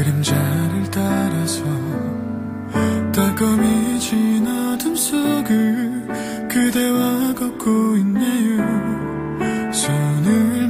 그림자를 따라서 따검이 지나 둠 속을 그대와 걷고 있네요. 손을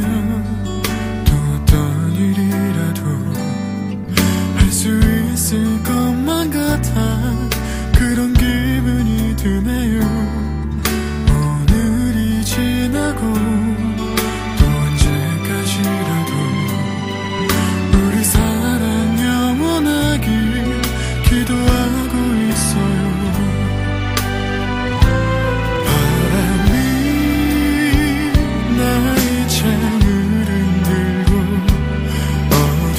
you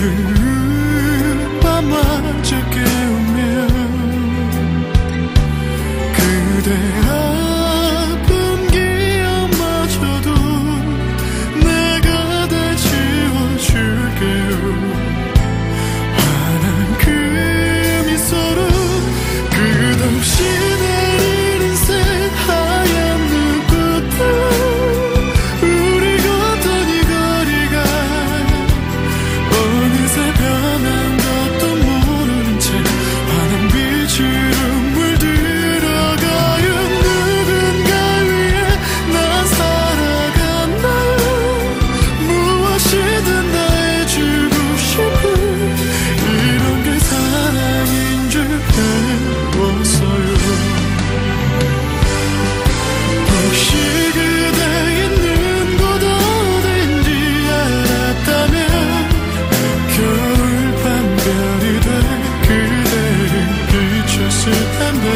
日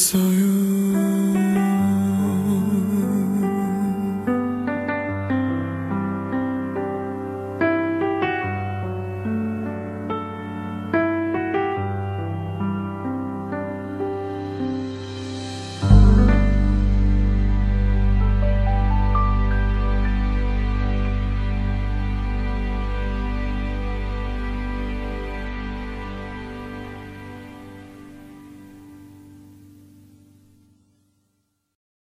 saw you.